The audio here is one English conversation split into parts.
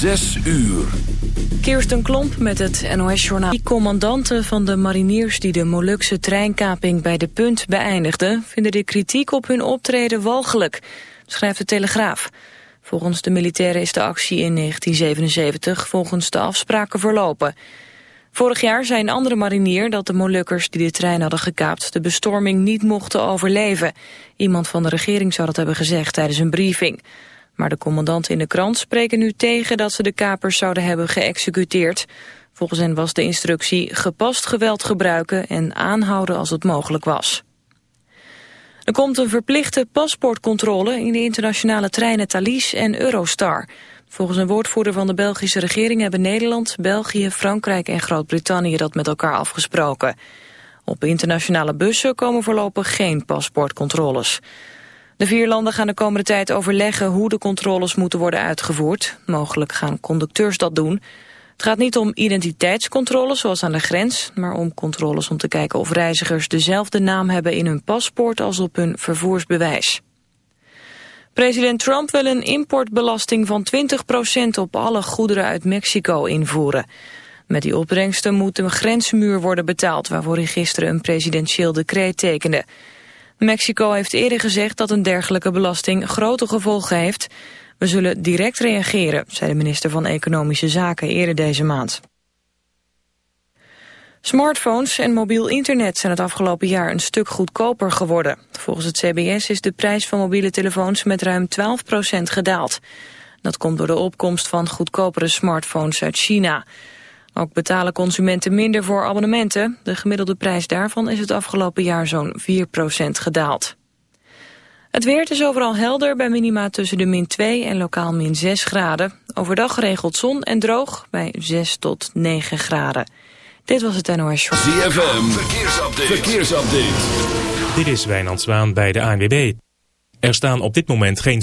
Zes uur. Kirsten Klomp met het NOS-journaal. Die commandanten van de mariniers die de Molukse treinkaping bij de Punt beëindigden... vinden de kritiek op hun optreden walgelijk, schrijft de Telegraaf. Volgens de militairen is de actie in 1977 volgens de afspraken verlopen. Vorig jaar zei een andere marinier dat de Molukkers die de trein hadden gekaapt... de bestorming niet mochten overleven. Iemand van de regering zou dat hebben gezegd tijdens een briefing... Maar de commandanten in de krant spreken nu tegen dat ze de kapers zouden hebben geëxecuteerd. Volgens hen was de instructie gepast geweld gebruiken en aanhouden als het mogelijk was. Er komt een verplichte paspoortcontrole in de internationale treinen Thalys en Eurostar. Volgens een woordvoerder van de Belgische regering hebben Nederland, België, Frankrijk en Groot-Brittannië dat met elkaar afgesproken. Op internationale bussen komen voorlopig geen paspoortcontroles. De vier landen gaan de komende tijd overleggen hoe de controles moeten worden uitgevoerd. Mogelijk gaan conducteurs dat doen. Het gaat niet om identiteitscontroles zoals aan de grens, maar om controles om te kijken of reizigers dezelfde naam hebben in hun paspoort als op hun vervoersbewijs. President Trump wil een importbelasting van 20% op alle goederen uit Mexico invoeren. Met die opbrengsten moet een grensmuur worden betaald waarvoor hij gisteren een presidentieel decreet tekende. Mexico heeft eerder gezegd dat een dergelijke belasting grote gevolgen heeft. We zullen direct reageren, zei de minister van Economische Zaken eerder deze maand. Smartphones en mobiel internet zijn het afgelopen jaar een stuk goedkoper geworden. Volgens het CBS is de prijs van mobiele telefoons met ruim 12% gedaald. Dat komt door de opkomst van goedkopere smartphones uit China. Ook betalen consumenten minder voor abonnementen. De gemiddelde prijs daarvan is het afgelopen jaar zo'n 4% gedaald. Het weer is overal helder bij minima tussen de min 2 en lokaal min 6 graden. Overdag geregeld zon en droog bij 6 tot 9 graden. Dit was het NOS Show. ZFM, verkeersupdate. verkeersupdate. Dit is Wijnand Zwaan bij de ANWB. Er staan op dit moment geen...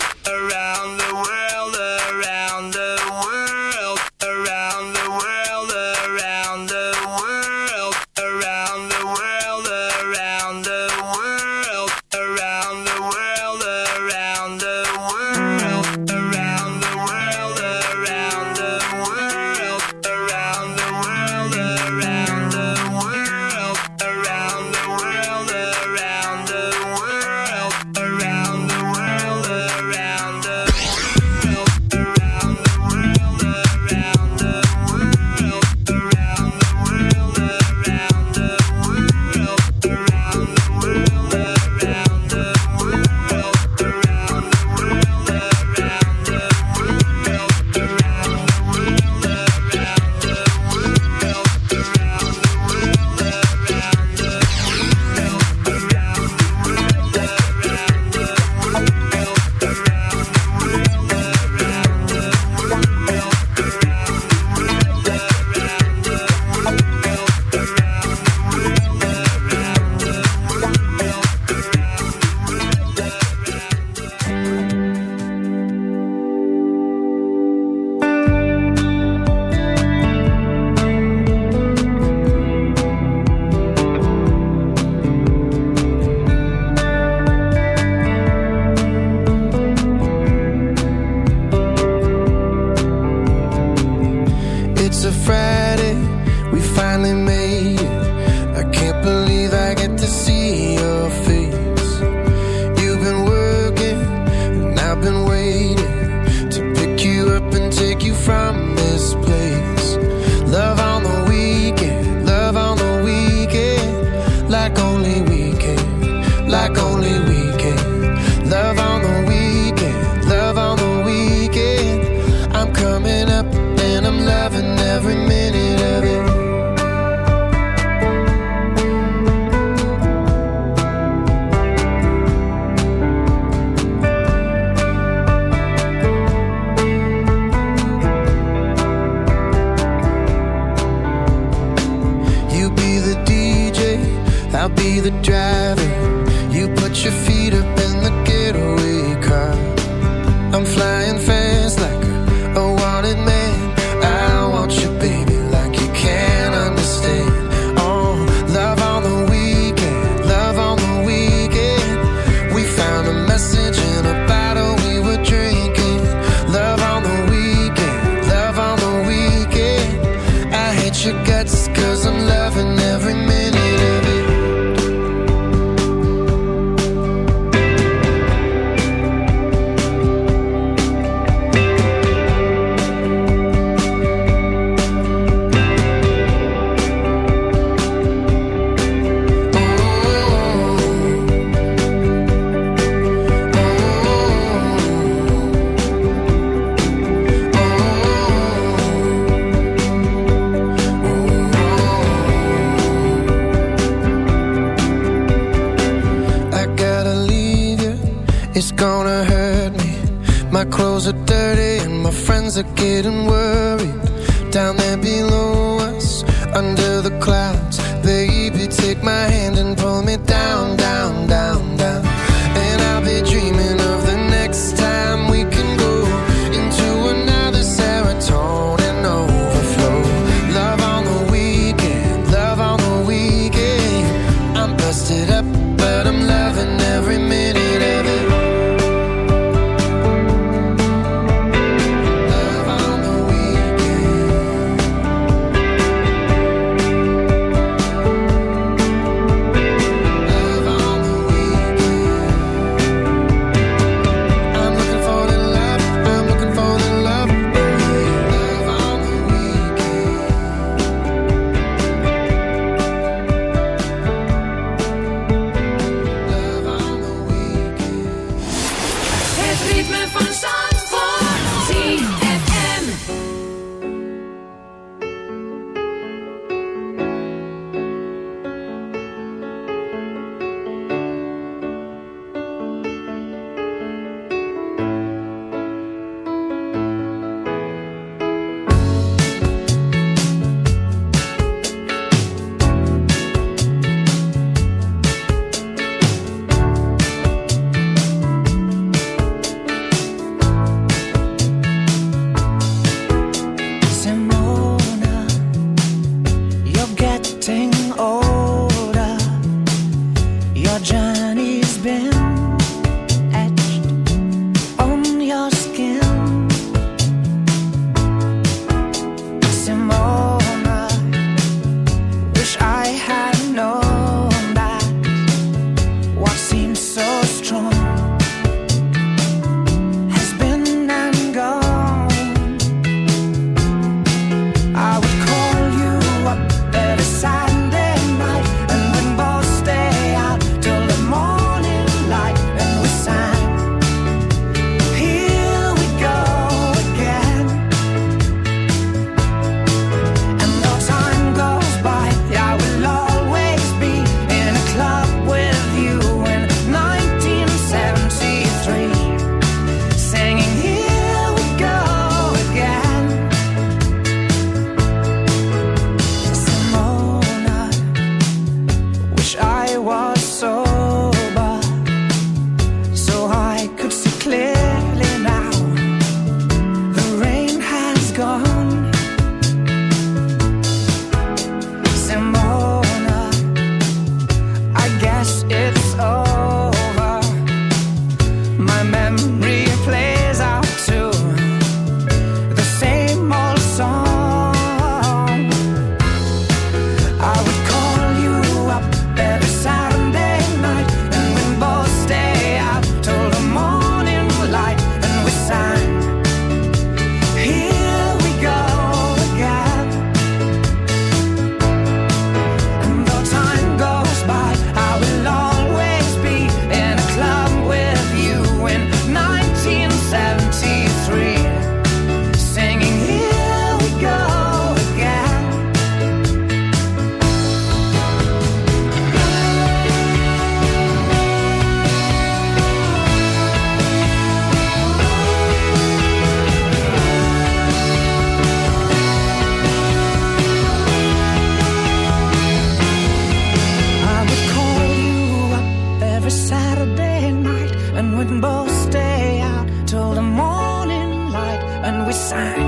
and we'd both stay out till the morning light and we sang.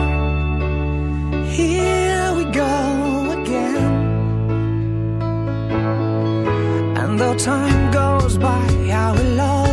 Here we go again. And though time goes by, our love.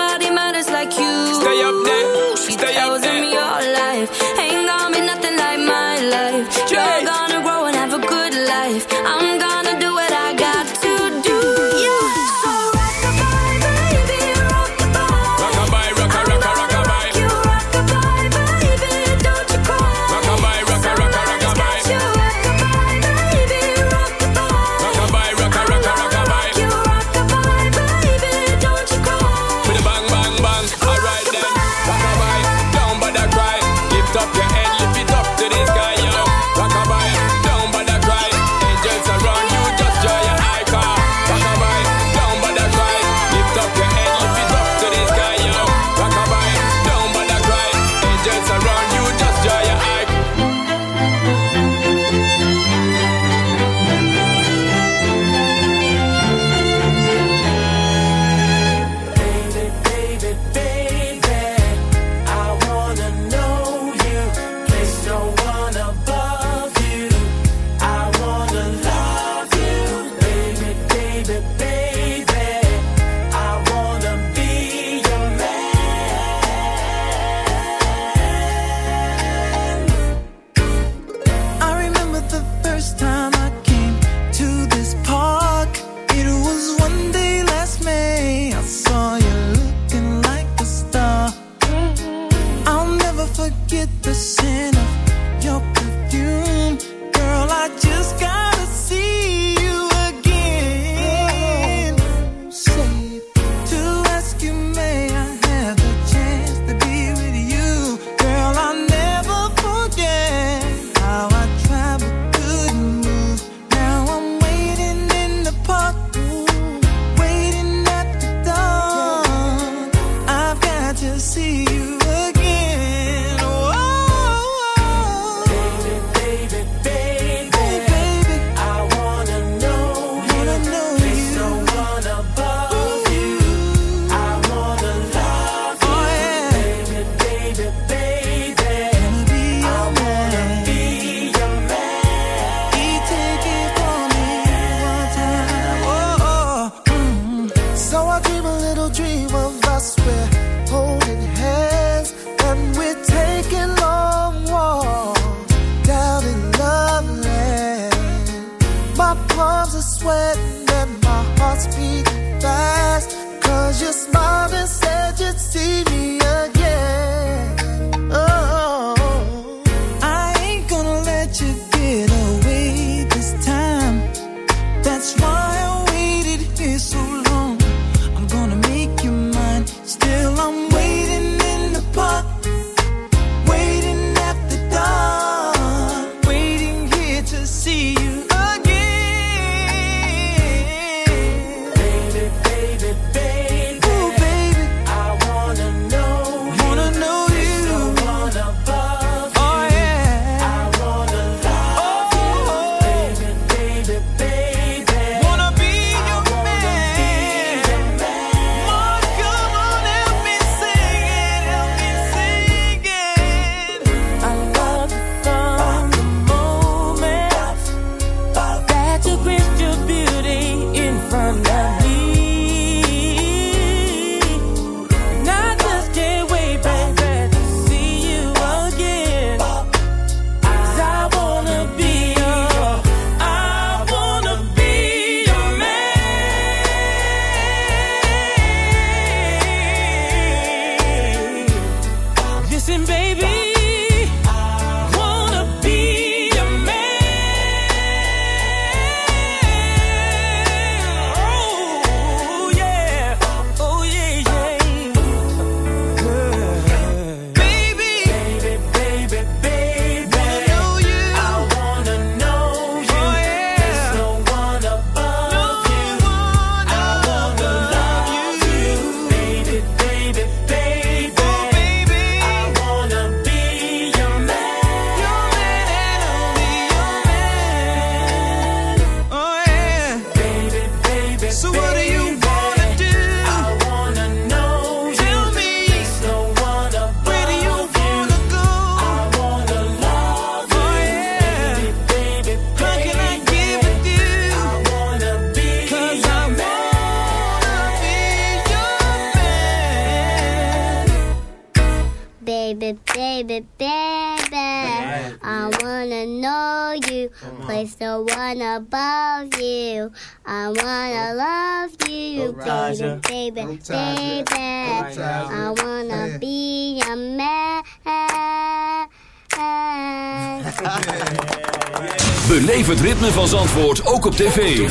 Zandvoort ook op tv.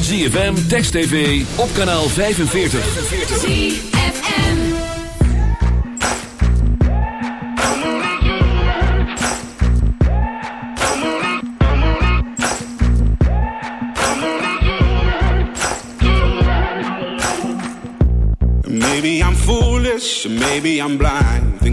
ZFM, Text TV, op kanaal 45. Maybe I'm foolish, maybe I'm blind.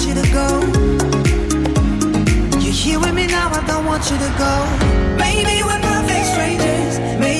want you to go. You're here with me now, I don't want you to go. Maybe we're perfect strangers. Maybe